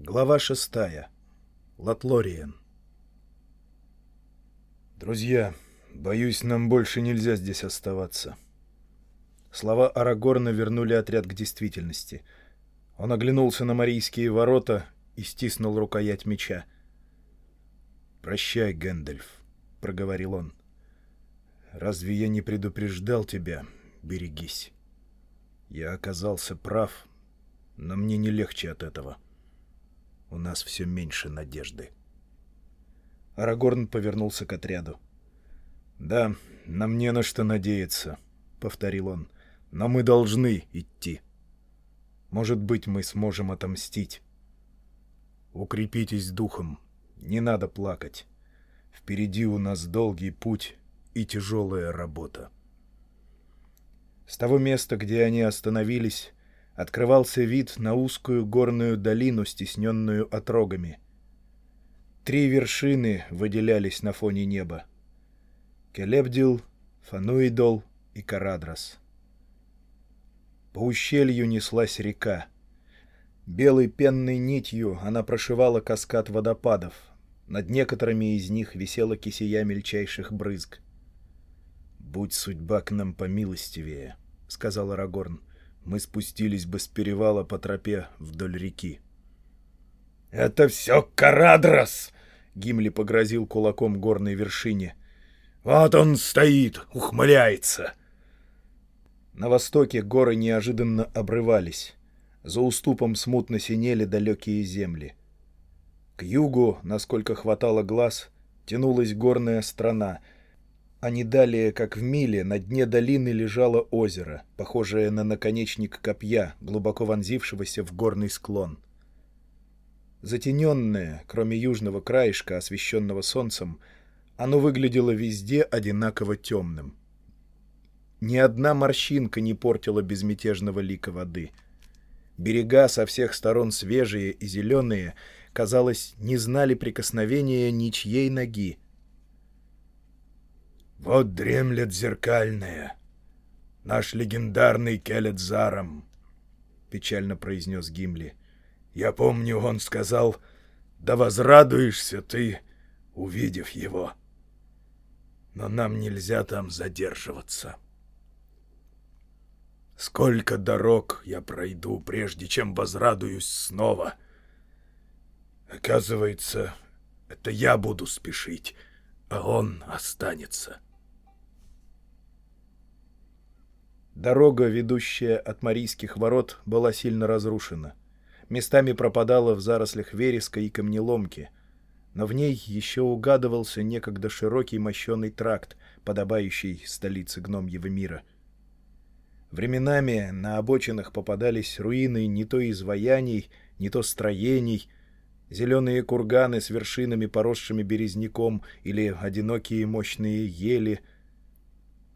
Глава шестая. Латлориен. «Друзья, боюсь, нам больше нельзя здесь оставаться». Слова Арагорна вернули отряд к действительности. Он оглянулся на Марийские ворота и стиснул рукоять меча. «Прощай, Гэндальф», — проговорил он. «Разве я не предупреждал тебя? Берегись. Я оказался прав, но мне не легче от этого. У нас все меньше надежды». Арагорн повернулся к отряду. «Да, нам не на что надеяться», — повторил он. «Но мы должны идти. Может быть, мы сможем отомстить. Укрепитесь духом, не надо плакать. Впереди у нас долгий путь и тяжелая работа». С того места, где они остановились, открывался вид на узкую горную долину, стесненную отрогами — Три вершины выделялись на фоне неба. Келебдил, Фануидол и Карадрас. По ущелью неслась река. Белой пенной нитью она прошивала каскад водопадов. Над некоторыми из них висела кисия мельчайших брызг. «Будь судьба к нам помилостивее», — сказал Арагорн. «Мы спустились бы с перевала по тропе вдоль реки». «Это все Карадрас!» Гимли погрозил кулаком горной вершине. «Вот он стоит, ухмыляется!» На востоке горы неожиданно обрывались. За уступом смутно синели далекие земли. К югу, насколько хватало глаз, тянулась горная страна, а не далее, как в миле, на дне долины лежало озеро, похожее на наконечник копья, глубоко вонзившегося в горный склон. Затененное, кроме южного краешка, освещенного солнцем, оно выглядело везде одинаково темным. Ни одна морщинка не портила безмятежного лика воды. Берега со всех сторон свежие и зеленые, казалось, не знали прикосновения ничьей ноги. «Вот дремлет зеркальная, наш легендарный Келет печально произнес Гимли. Я помню, он сказал, да возрадуешься ты, увидев его. Но нам нельзя там задерживаться. Сколько дорог я пройду, прежде чем возрадуюсь снова. Оказывается, это я буду спешить, а он останется. Дорога, ведущая от Марийских ворот, была сильно разрушена местами пропадала в зарослях вереска и камнеломки, но в ней еще угадывался некогда широкий мощеный тракт, подобающий столице гномьего мира. Временами на обочинах попадались руины не то изваяний, не то строений, зеленые курганы с вершинами, поросшими березняком, или одинокие мощные ели.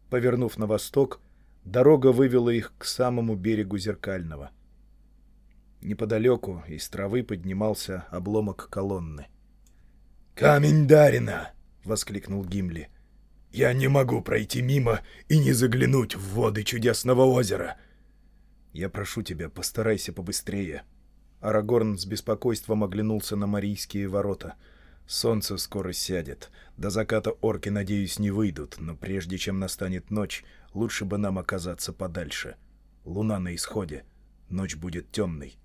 Повернув на восток, дорога вывела их к самому берегу Зеркального — Неподалеку из травы поднимался обломок колонны. «Камень Дарина!» — воскликнул Гимли. «Я не могу пройти мимо и не заглянуть в воды чудесного озера!» «Я прошу тебя, постарайся побыстрее!» Арагорн с беспокойством оглянулся на Марийские ворота. «Солнце скоро сядет. До заката орки, надеюсь, не выйдут, но прежде чем настанет ночь, лучше бы нам оказаться подальше. Луна на исходе. Ночь будет темной.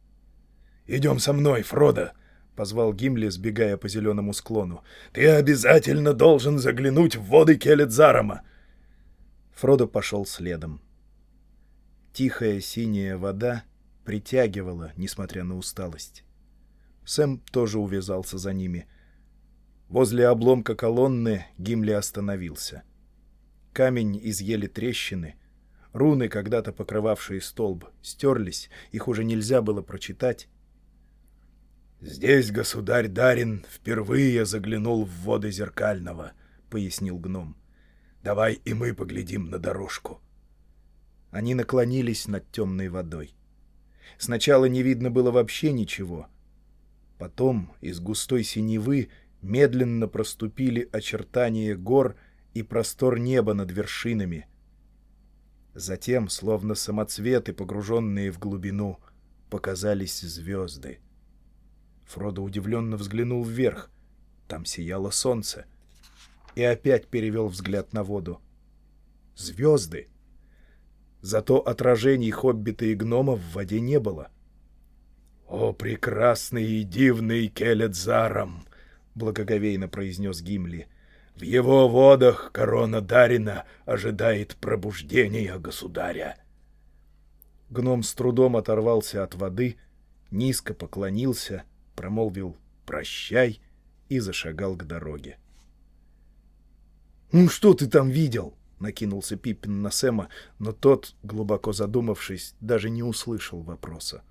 «Идем со мной, Фродо!» — позвал Гимли, сбегая по зеленому склону. «Ты обязательно должен заглянуть в воды Келедзарама!» Фродо пошел следом. Тихая синяя вода притягивала, несмотря на усталость. Сэм тоже увязался за ними. Возле обломка колонны Гимли остановился. Камень изъели трещины. Руны, когда-то покрывавшие столб, стерлись, их уже нельзя было прочитать. «Здесь государь Дарин впервые заглянул в воды Зеркального», — пояснил гном. «Давай и мы поглядим на дорожку». Они наклонились над темной водой. Сначала не видно было вообще ничего. Потом из густой синевы медленно проступили очертания гор и простор неба над вершинами. Затем, словно самоцветы, погруженные в глубину, показались звезды. Фродо удивленно взглянул вверх. Там сияло солнце. И опять перевел взгляд на воду. Звезды! Зато отражений хоббита и гнома в воде не было. «О, прекрасный и дивный Келедзаром!» — благоговейно произнес Гимли. «В его водах корона Дарина ожидает пробуждения государя». Гном с трудом оторвался от воды, низко поклонился, промолвил «прощай» и зашагал к дороге. «Ну что ты там видел?» — накинулся Пиппин на Сэма, но тот, глубоко задумавшись, даже не услышал вопроса.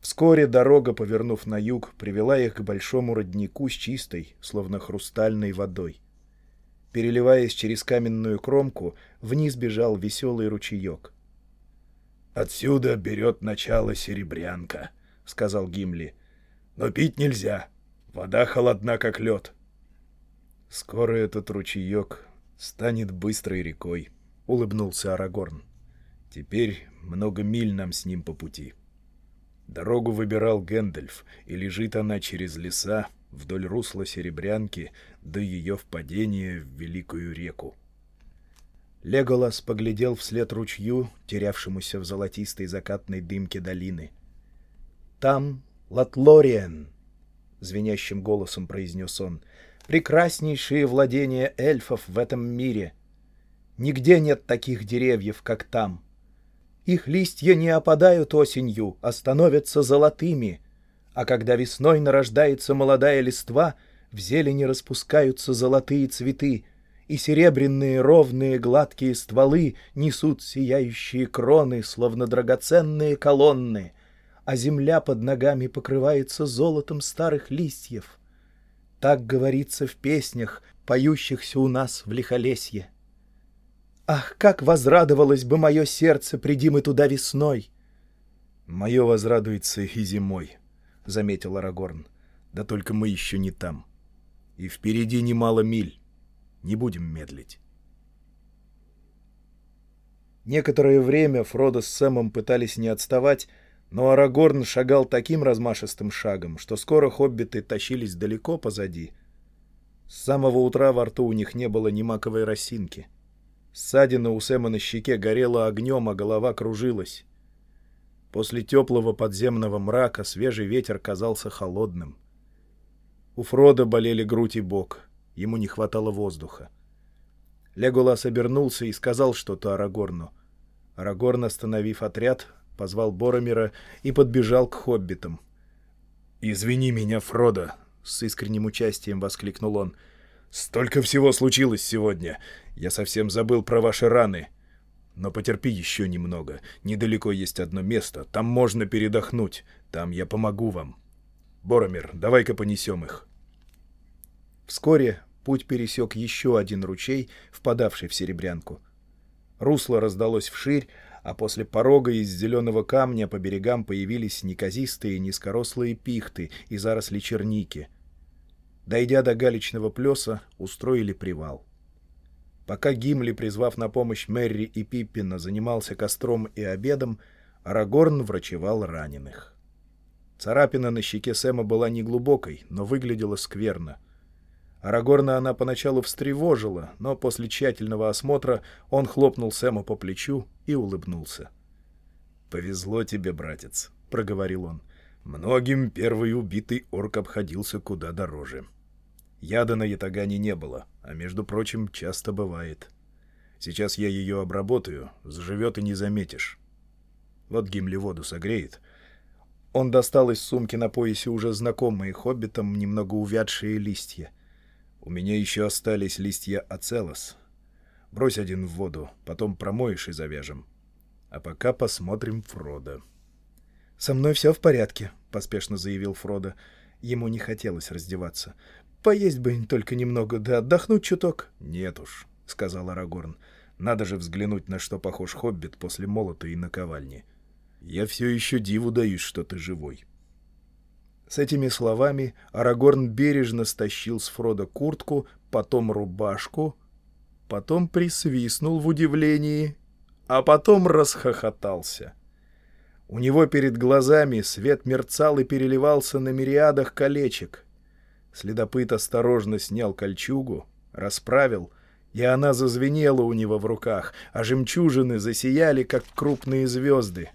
Вскоре дорога, повернув на юг, привела их к большому роднику с чистой, словно хрустальной водой. Переливаясь через каменную кромку, вниз бежал веселый ручеек. «Отсюда берет начало серебрянка», — сказал Гимли. «Но пить нельзя. Вода холодна, как лед». «Скоро этот ручеек станет быстрой рекой», — улыбнулся Арагорн. «Теперь много миль нам с ним по пути». Дорогу выбирал Гэндальф, и лежит она через леса, вдоль русла Серебрянки до ее впадения в Великую реку. Леголас поглядел вслед ручью, терявшемуся в золотистой закатной дымке долины. «Там Латлориен!» — звенящим голосом произнес он. «Прекраснейшие владения эльфов в этом мире! Нигде нет таких деревьев, как там!» Их листья не опадают осенью, а становятся золотыми. А когда весной нарождается молодая листва, в зелени распускаются золотые цветы, и серебряные ровные гладкие стволы несут сияющие кроны, словно драгоценные колонны, а земля под ногами покрывается золотом старых листьев. Так говорится в песнях, поющихся у нас в Лихолесье. Ах, как возрадовалось бы мое сердце, приди мы туда весной! — Мое возрадуется и зимой, — заметил Арагорн. — Да только мы еще не там. И впереди немало миль. Не будем медлить. Некоторое время Фродо с Сэмом пытались не отставать, но Арагорн шагал таким размашистым шагом, что скоро хоббиты тащились далеко позади. С самого утра во рту у них не было ни маковой росинки — Ссадина у Сэма на щеке горела огнем, а голова кружилась. После теплого подземного мрака свежий ветер казался холодным. У Фрода болели грудь и бок. Ему не хватало воздуха. Леголас обернулся и сказал что-то Арагорну. Арагорн, остановив отряд, позвал Боромира и подбежал к хоббитам. «Извини меня, Фродо!» — с искренним участием воскликнул он — Столько всего случилось сегодня. Я совсем забыл про ваши раны. Но потерпи еще немного. Недалеко есть одно место. Там можно передохнуть. Там я помогу вам. Боромир, давай-ка понесем их. Вскоре путь пересек еще один ручей, впадавший в Серебрянку. Русло раздалось вширь, а после порога из зеленого камня по берегам появились неказистые низкорослые пихты и заросли черники — Дойдя до галечного плеса, устроили привал. Пока Гимли, призвав на помощь Мэри и Пиппина, занимался костром и обедом, Арагорн врачевал раненых. Царапина на щеке Сэма была неглубокой, но выглядела скверно. Арагорна она поначалу встревожила, но после тщательного осмотра он хлопнул Сэма по плечу и улыбнулся. «Повезло тебе, братец», — проговорил он. «Многим первый убитый орк обходился куда дороже». Яда на ятагане не было, а, между прочим, часто бывает. Сейчас я ее обработаю, заживет и не заметишь. Вот Гимли воду согреет. Он достал из сумки на поясе уже знакомые хоббитам немного увядшие листья. У меня еще остались листья ацелос. Брось один в воду, потом промоешь и завяжем. А пока посмотрим Фрода. — Со мной все в порядке, — поспешно заявил Фродо. Ему не хотелось раздеваться. Поесть бы только немного, да отдохнуть чуток. — Нет уж, — сказал Арагорн. — Надо же взглянуть, на что похож хоббит после молота и наковальни. Я все еще диву даюсь, что ты живой. С этими словами Арагорн бережно стащил с Фрода куртку, потом рубашку, потом присвистнул в удивлении, а потом расхохотался. У него перед глазами свет мерцал и переливался на мириадах колечек. Следопыт осторожно снял кольчугу, расправил, и она зазвенела у него в руках, а жемчужины засияли, как крупные звезды.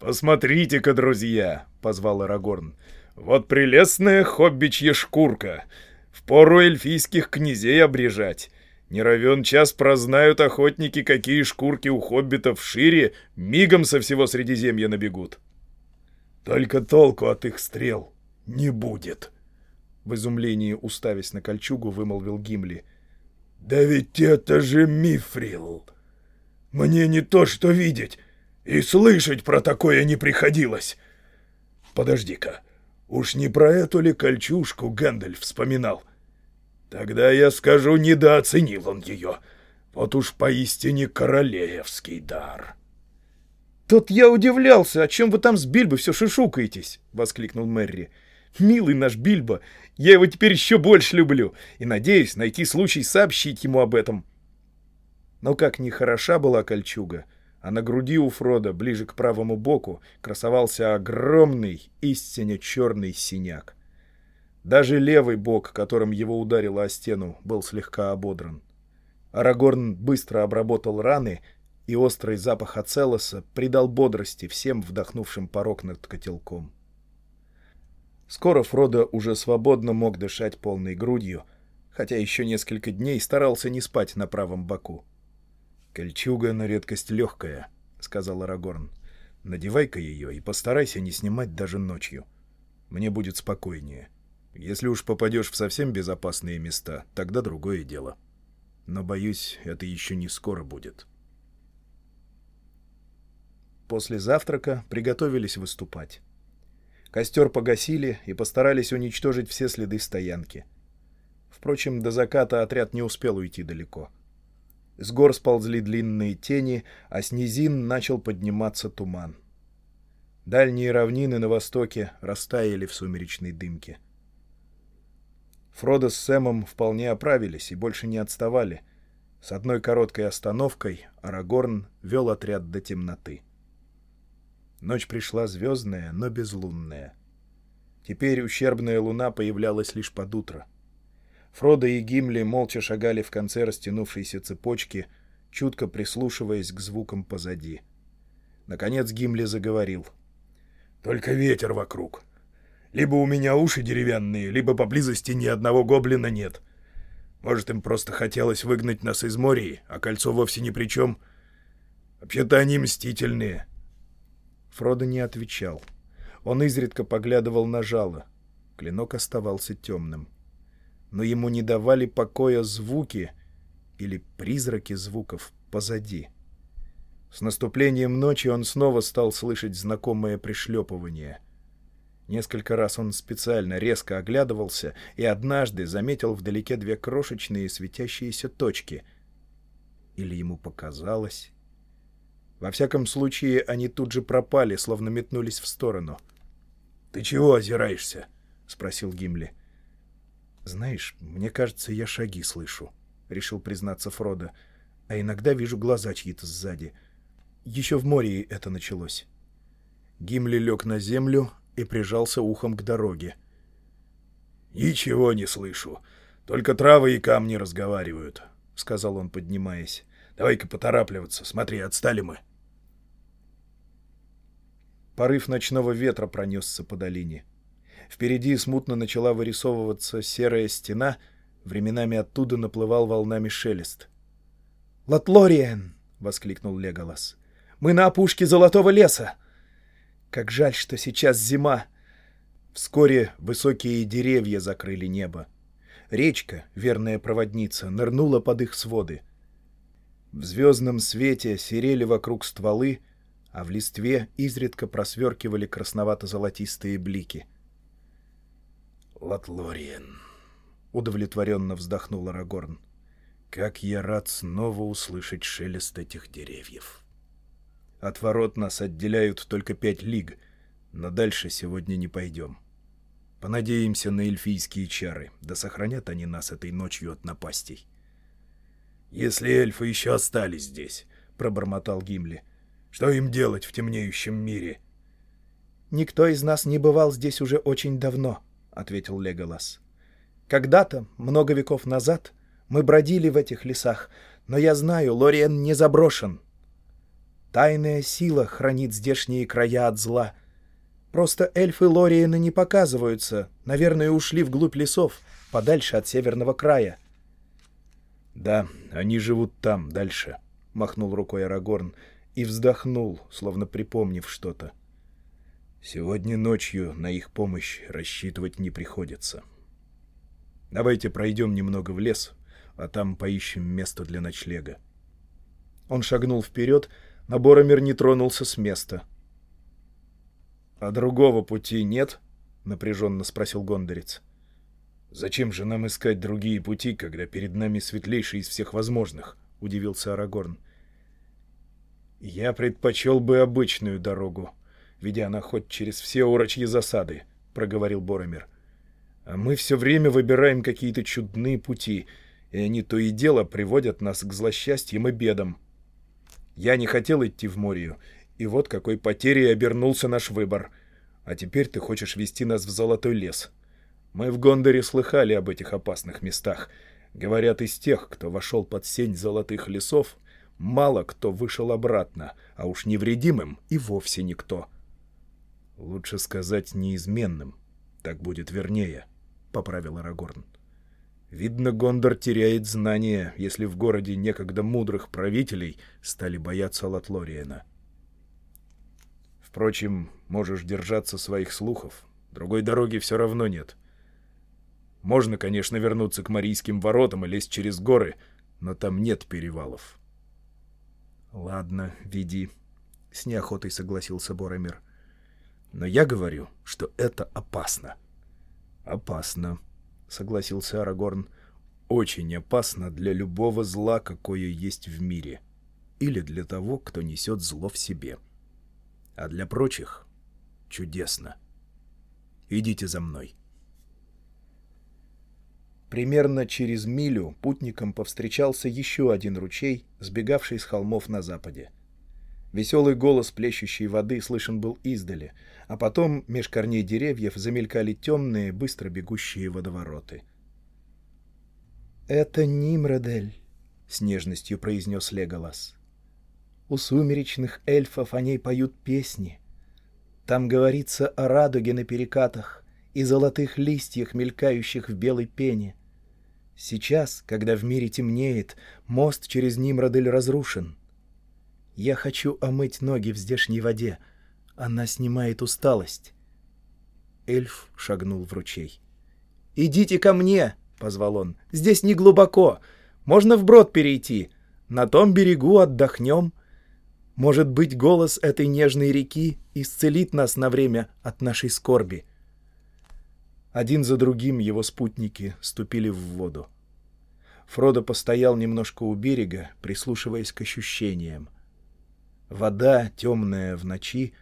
«Посмотрите-ка, друзья!» — позвал Арагорн. «Вот прелестная хоббичья шкурка! Впору эльфийских князей обрежать!» Не равен час прознают охотники, какие шкурки у хоббитов шире, мигом со всего Средиземья набегут. Только толку от их стрел не будет. В изумлении, уставясь на кольчугу, вымолвил Гимли. Да ведь это же мифрил! Мне не то что видеть, и слышать про такое не приходилось. Подожди-ка, уж не про эту ли кольчужку Гэндальф вспоминал? Тогда я скажу, недооценил он ее. Вот уж поистине королевский дар. «Тут я удивлялся, о чем вы там с Бильбо все шишукаетесь!» — воскликнул Мэри. «Милый наш Бильбо, я его теперь еще больше люблю и надеюсь найти случай сообщить ему об этом». Но как ни хороша была кольчуга, а на груди у Фрода, ближе к правому боку, красовался огромный, истинно черный синяк. Даже левый бок, которым его ударило о стену, был слегка ободран. Арагорн быстро обработал раны, и острый запах ацелоса придал бодрости всем вдохнувшим порог над котелком. Скоро Фродо уже свободно мог дышать полной грудью, хотя еще несколько дней старался не спать на правом боку. «Кольчуга на редкость легкая», — сказал Арагорн. «Надевай-ка ее и постарайся не снимать даже ночью. Мне будет спокойнее». Если уж попадешь в совсем безопасные места, тогда другое дело. Но, боюсь, это еще не скоро будет. После завтрака приготовились выступать. Костер погасили и постарались уничтожить все следы стоянки. Впрочем, до заката отряд не успел уйти далеко. С гор сползли длинные тени, а с низин начал подниматься туман. Дальние равнины на востоке растаяли в сумеречной дымке. — Фродо с Сэмом вполне оправились и больше не отставали. С одной короткой остановкой Арагорн вел отряд до темноты. Ночь пришла звездная, но безлунная. Теперь ущербная луна появлялась лишь под утро. Фродо и Гимли молча шагали в конце растянувшейся цепочки, чутко прислушиваясь к звукам позади. Наконец Гимли заговорил. «Только ветер вокруг. Либо у меня уши деревянные, либо поблизости ни одного гоблина нет. Может, им просто хотелось выгнать нас из моря, а кольцо вовсе ни при чем. Вообще-то они мстительные. Фродо не отвечал. Он изредка поглядывал на жало. Клинок оставался темным. Но ему не давали покоя звуки или призраки звуков позади. С наступлением ночи он снова стал слышать знакомое пришлепывание — Несколько раз он специально резко оглядывался и однажды заметил вдалеке две крошечные светящиеся точки. Или ему показалось... Во всяком случае, они тут же пропали, словно метнулись в сторону. — Ты чего озираешься? — спросил Гимли. — Знаешь, мне кажется, я шаги слышу, — решил признаться Фродо. — А иногда вижу глаза чьи-то сзади. Еще в море это началось. Гимли лег на землю, и прижался ухом к дороге. «Ничего не слышу. Только травы и камни разговаривают», — сказал он, поднимаясь. «Давай-ка поторапливаться. Смотри, отстали мы». Порыв ночного ветра пронесся по долине. Впереди смутно начала вырисовываться серая стена, временами оттуда наплывал волнами шелест. «Лотлориен!» — воскликнул Леголас. «Мы на опушке Золотого леса!» Как жаль, что сейчас зима. Вскоре высокие деревья закрыли небо. Речка, верная проводница, нырнула под их своды. В звездном свете серели вокруг стволы, а в листве изредка просверкивали красновато-золотистые блики. «Латлориен», — удовлетворенно вздохнул Арагорн, — «как я рад снова услышать шелест этих деревьев». От ворот нас отделяют только пять лиг, но дальше сегодня не пойдем. Понадеемся на эльфийские чары, да сохранят они нас этой ночью от напастей. — Если эльфы еще остались здесь, — пробормотал Гимли, Что им делать в темнеющем мире? «Никто из нас не бывал здесь уже очень давно», — ответил Леголас. «Когда-то, много веков назад, мы бродили в этих лесах, но я знаю, Лориен не заброшен. Тайная сила хранит здешние края от зла. Просто эльфы Лориена не показываются, наверное, ушли вглубь лесов, подальше от северного края». «Да, они живут там, дальше», — махнул рукой Арагорн и вздохнул, словно припомнив что-то. «Сегодня ночью на их помощь рассчитывать не приходится. Давайте пройдем немного в лес, а там поищем место для ночлега». Он шагнул вперед, но Боромир не тронулся с места. «А другого пути нет?» — напряженно спросил Гондорец. «Зачем же нам искать другие пути, когда перед нами светлейший из всех возможных?» — удивился Арагорн. «Я предпочел бы обычную дорогу, ведя она хоть через все урочьи засады», — проговорил Боромир. «А мы все время выбираем какие-то чудные пути, и они то и дело приводят нас к злосчастьям и бедам. Я не хотел идти в Морию, и вот какой потерей обернулся наш выбор. А теперь ты хочешь вести нас в Золотой лес». Мы в Гондоре слыхали об этих опасных местах. Говорят, из тех, кто вошел под сень золотых лесов, мало кто вышел обратно, а уж невредимым и вовсе никто. Лучше сказать неизменным. Так будет вернее, — поправил Арагорн. Видно, Гондор теряет знания, если в городе некогда мудрых правителей стали бояться Латлориена. Впрочем, можешь держаться своих слухов. Другой дороги все равно нет. — можно, конечно, вернуться к Марийским воротам и лезть через горы, но там нет перевалов. — Ладно, веди, — с неохотой согласился Боромир. — Но я говорю, что это опасно. — Опасно, — согласился Арагорн. — Очень опасно для любого зла, какое есть в мире. Или для того, кто несет зло в себе. А для прочих — чудесно. Идите за мной. Примерно через милю путникам повстречался еще один ручей, сбегавший с холмов на западе. Веселый голос плещущей воды слышен был издали, а потом меж корней деревьев замелькали темные, быстро бегущие водовороты. «Это Нимродель», — с нежностью произнес Леголас. «У сумеречных эльфов о ней поют песни. Там говорится о радуге на перекатах и золотых листьях, мелькающих в белой пене. Сейчас, когда в мире темнеет, мост через Нимродель разрушен. Я хочу омыть ноги в здешней воде. Она снимает усталость. Эльф шагнул в ручей. «Идите ко мне!» — позвал он. «Здесь не глубоко. Можно вброд перейти. На том берегу отдохнем. Может быть, голос этой нежной реки исцелит нас на время от нашей скорби». Один за другим его спутники ступили в воду. Фродо постоял немножко у берега, прислушиваясь к ощущениям. Вода, темная в ночи,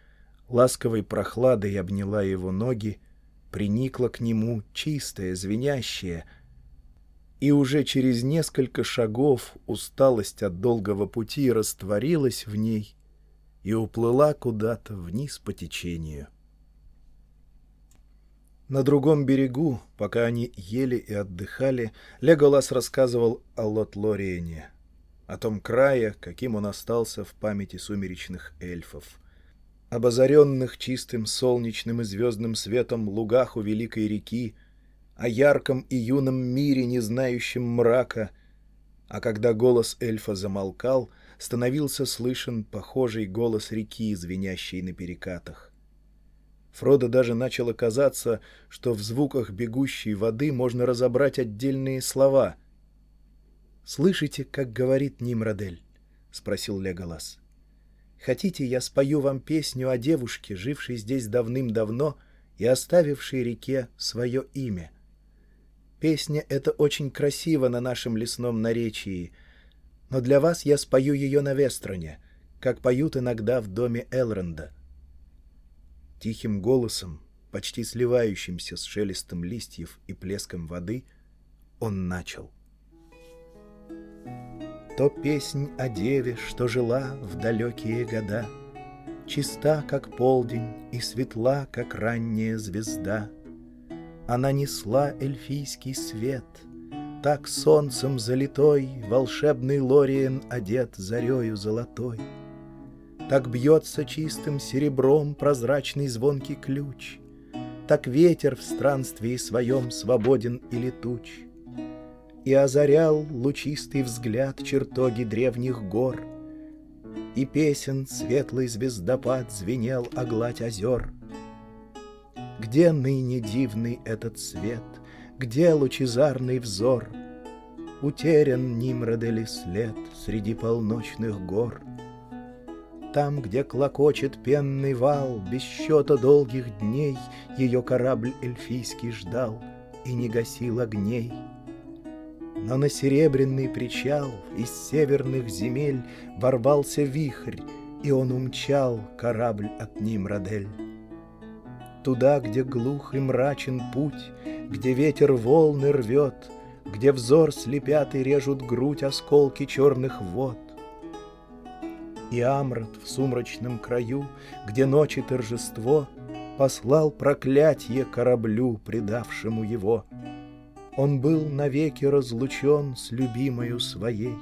ласковой прохладой обняла его ноги, приникла к нему, чистая, звенящая, и уже через несколько шагов усталость от долгого пути растворилась в ней и уплыла куда-то вниз по течению. На другом берегу, пока они ели и отдыхали, Леголас рассказывал о Лот-Лориене, о том крае, каким он остался в памяти сумеречных эльфов, об озаренных чистым солнечным и звездным светом лугах у великой реки, о ярком и юном мире, не знающем мрака, а когда голос эльфа замолкал, становился слышен похожий голос реки, звенящий на перекатах. Фродо даже начало казаться, что в звуках бегущей воды можно разобрать отдельные слова. «Слышите, как говорит Нимродель?» — спросил Леголас. «Хотите, я спою вам песню о девушке, жившей здесь давным-давно и оставившей реке свое имя? Песня эта очень красива на нашем лесном наречии, но для вас я спою ее на Вестроне, как поют иногда в доме Элронда. Тихим голосом, почти сливающимся с шелестом листьев и плеском воды, он начал. То песнь о деве, что жила в далекие года, Чиста, как полдень, и светла, как ранняя звезда. Она несла эльфийский свет, Так солнцем залитой Волшебный Лориен одет зарею золотой. Так бьется чистым серебром Прозрачный звонкий ключ, Так ветер в странстве своем Свободен и летуч. И озарял лучистый взгляд Чертоги древних гор, И песен светлый звездопад Звенел о гладь озер. Где ныне дивный этот свет, Где лучезарный взор? Утерян Нимродели след Среди полночных гор — там, где клокочет пенный вал, Без счета долгих дней Ее корабль эльфийский ждал И не гасил огней. Но на серебряный причал Из северных земель Ворвался вихрь, и он умчал Корабль от Нимродель. Туда, где глух и мрачен путь, Где ветер волны рвет, Где взор слепят и режут грудь Осколки черных вод, и Амрот в сумрачном краю, Где ночи торжество, Послал проклятье кораблю, предавшему его. Он был навеки разлучен с любимою своей.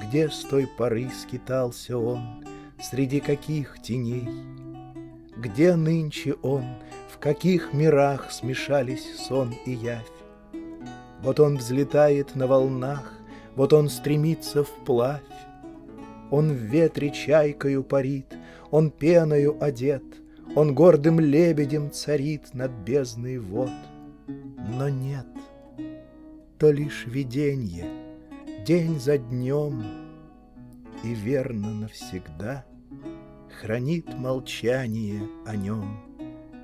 Где с той поры скитался он, Среди каких теней? Где нынче он, в каких мирах Смешались сон и явь? Вот он взлетает на волнах, Вот он стремится вплавь, он в ветре чайкою парит, Он пеною одет, Он гордым лебедем царит Над бездной вод. Но нет, то лишь виденье, День за днем, И верно навсегда Хранит молчание о нем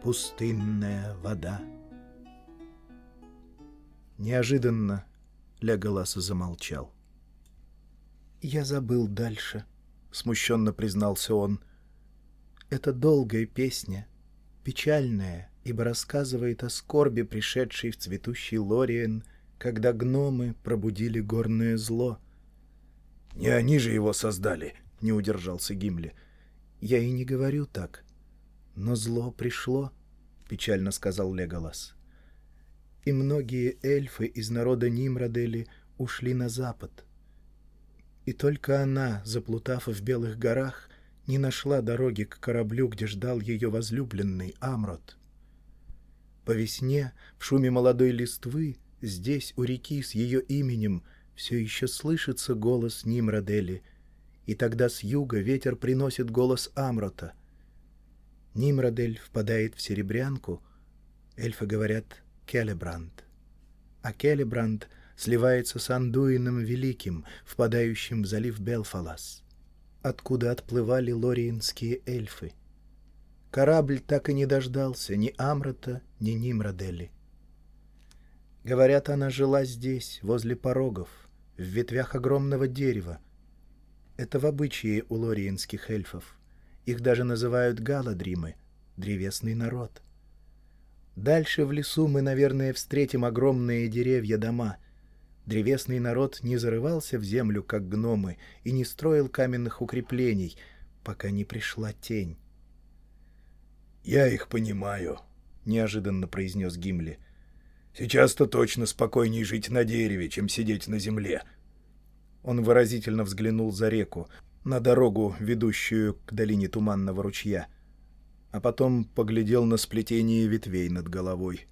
Пустынная вода. Неожиданно Леголас замолчал. — «Я забыл дальше», — смущенно признался он. «Это долгая песня, печальная, ибо рассказывает о скорби, пришедшей в цветущий Лориен, когда гномы пробудили горное зло». «Не они же его создали», — не удержался Гимли. «Я и не говорю так. Но зло пришло», — печально сказал Леголас. «И многие эльфы из народа Нимродели ушли на запад». И только она, заплутав в белых горах, не нашла дороги к кораблю, где ждал ее возлюбленный Амрот. По весне, в шуме молодой листвы, здесь, у реки с ее именем, все еще слышится голос Нимродели, и тогда с юга ветер приносит голос Амрота. Нимродель впадает в серебрянку, эльфы говорят «Келебранд», а Келебранд — сливается с Андуином Великим, впадающим в залив Белфалас, откуда отплывали лориинские эльфы. Корабль так и не дождался ни Амрата, ни Нимрадели. Говорят, она жила здесь, возле порогов, в ветвях огромного дерева. Это в обычае у лориинских эльфов. Их даже называют галадримы, древесный народ. Дальше в лесу мы, наверное, встретим огромные деревья-дома — Древесный народ не зарывался в землю, как гномы, и не строил каменных укреплений, пока не пришла тень. «Я их понимаю», — неожиданно произнес Гимли. «Сейчас-то точно спокойней жить на дереве, чем сидеть на земле». Он выразительно взглянул за реку, на дорогу, ведущую к долине Туманного ручья, а потом поглядел на сплетение ветвей над головой.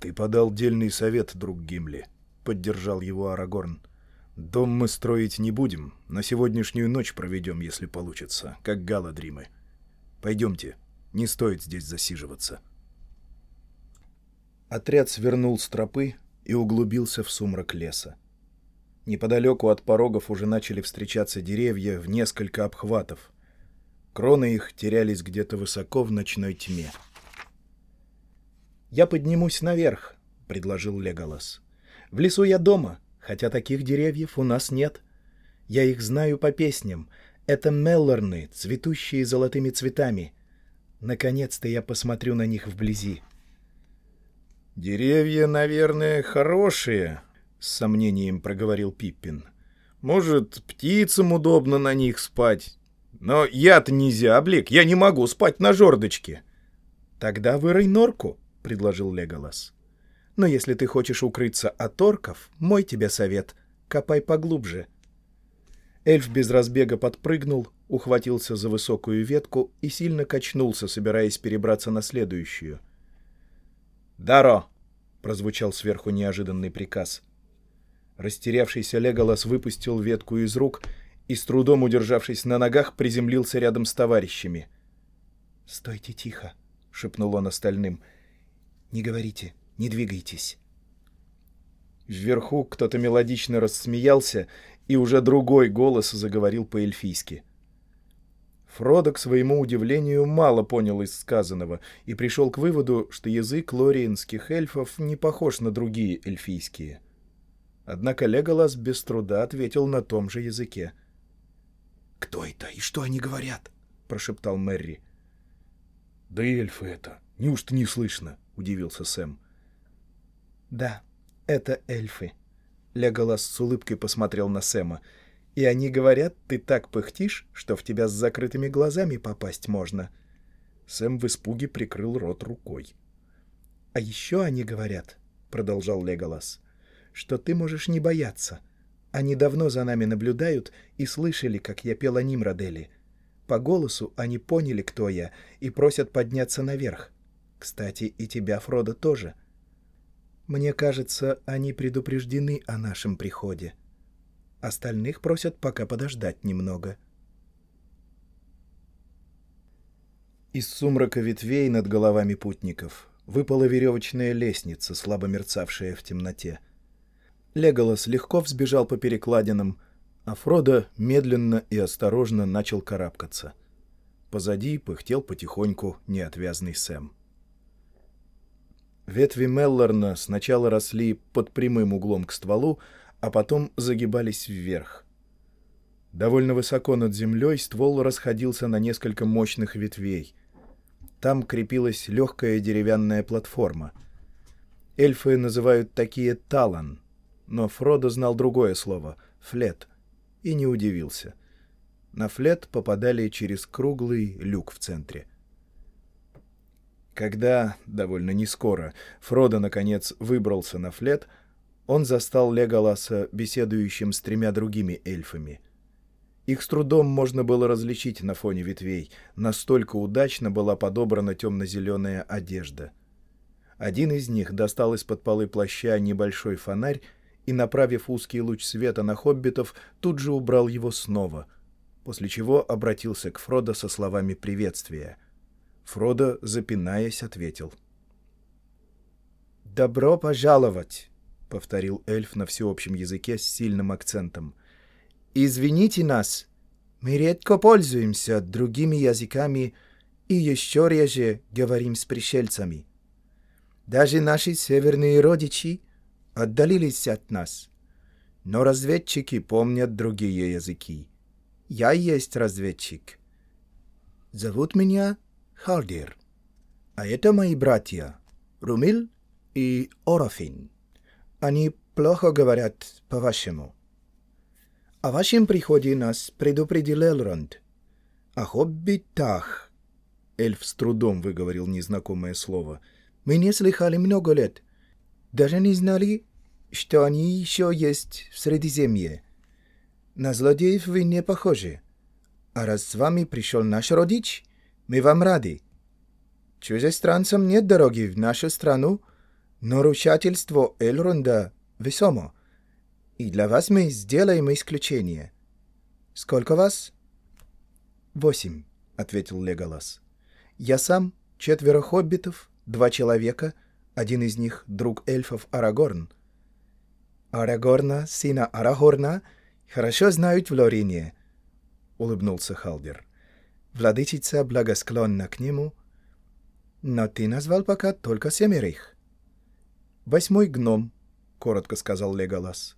«Ты подал дельный совет, друг Гимли», — поддержал его Арагорн. «Дом мы строить не будем, на сегодняшнюю ночь проведем, если получится, как галадримы. Пойдемте, не стоит здесь засиживаться». Отряд свернул с тропы и углубился в сумрак леса. Неподалеку от порогов уже начали встречаться деревья в несколько обхватов. Кроны их терялись где-то высоко в ночной тьме. «Я поднимусь наверх», — предложил Леголас. «В лесу я дома, хотя таких деревьев у нас нет. Я их знаю по песням. Это меллорны, цветущие золотыми цветами. Наконец-то я посмотрю на них вблизи». «Деревья, наверное, хорошие», —— с сомнением проговорил Пиппин. «Может, птицам удобно на них спать? Но я-то не зяблик, я не могу спать на жердочке». «Тогда вырой норку», — предложил Леголас. «Но если ты хочешь укрыться от орков, мой тебе совет — копай поглубже». Эльф без разбега подпрыгнул, ухватился за высокую ветку и сильно качнулся, собираясь перебраться на следующую. «Даро!» — прозвучал сверху неожиданный приказ. Растерявшийся Леголас выпустил ветку из рук и, с трудом удержавшись на ногах, приземлился рядом с товарищами. «Стойте тихо!» — шепнул он остальным. «Не говорите, не двигайтесь». Вверху кто-то мелодично рассмеялся, и уже другой голос заговорил по-эльфийски. Фродо, к своему удивлению, мало понял из сказанного и пришел к выводу, что язык лориенских эльфов не похож на другие эльфийские. Однако Леголас без труда ответил на том же языке. «Кто это и что они говорят?» — прошептал Мэри. «Да эльфы это! Неужто не слышно?» — удивился Сэм. «Да, это эльфы». Леголас с улыбкой посмотрел на Сэма — и они говорят, ты так пыхтишь, что в тебя с закрытыми глазами попасть можно. Сэм в испуге прикрыл рот рукой. — А еще они говорят, — продолжал Леголас, — что ты можешь не бояться. Они давно за нами наблюдают и слышали, как я пел о Нимрадели. По голосу они поняли, кто я, и просят подняться наверх. Кстати, и тебя, Фродо, тоже. Мне кажется, они предупреждены о нашем приходе. — Остальных просят пока подождать немного. Из сумрака ветвей над головами путников выпала веревочная лестница, слабо мерцавшая в темноте. Леголас легко взбежал по перекладинам, а Фродо медленно и осторожно начал карабкаться. Позади пыхтел потихоньку неотвязный Сэм. Ветви Меллорна сначала росли под прямым углом к стволу, а потом загибались вверх. Довольно высоко над землей ствол расходился на несколько мощных ветвей. Там крепилась легкая деревянная платформа. Эльфы называют такие талан, но Фродо знал другое слово — флет, и не удивился. На флет попадали через круглый люк в центре. Когда, довольно нескоро, Фродо, наконец, выбрался на флет — он застал Леголаса беседующим с тремя другими эльфами. Их с трудом можно было различить на фоне ветвей, настолько удачно была подобрана темно-зеленая одежда. Один из них достал из-под полы плаща небольшой фонарь и, направив узкий луч света на хоббитов, тут же убрал его снова, после чего обратился к Фродо со словами приветствия. Фродо, запинаясь, ответил. «Добро пожаловать!» — повторил эльф на всеобщем языке с сильным акцентом. «Извините нас, мы редко пользуемся другими языками и еще реже говорим с пришельцами. Даже наши северные родичи отдалились от нас. Но разведчики помнят другие языки. Я есть разведчик. Зовут меня Халдир. А это мои братья Румил и Орофин. Они плохо говорят по-вашему. О вашем приходе нас предупредил Элронд. О хоббитах. Эльф с трудом выговорил незнакомое слово. Мы не слыхали много лет. Даже не знали, что они еще есть в Средиземье. На злодеев вы не похожи. А раз с вами пришел наш родич, мы вам рады. Чужестранцам нет дороги в нашу страну, но ручательство Элронда весомо, и для вас мы сделаем исключение. Сколько вас? Восемь, — ответил Леголас. Я сам, четверо хоббитов, два человека, один из них — друг эльфов Арагорн. Арагорна, сына Арагорна, хорошо знают в Лорине, — улыбнулся Халдер. Владычица благосклонна к нему, но ты назвал пока только семерых. «Восьмой гном», — коротко сказал Леголас.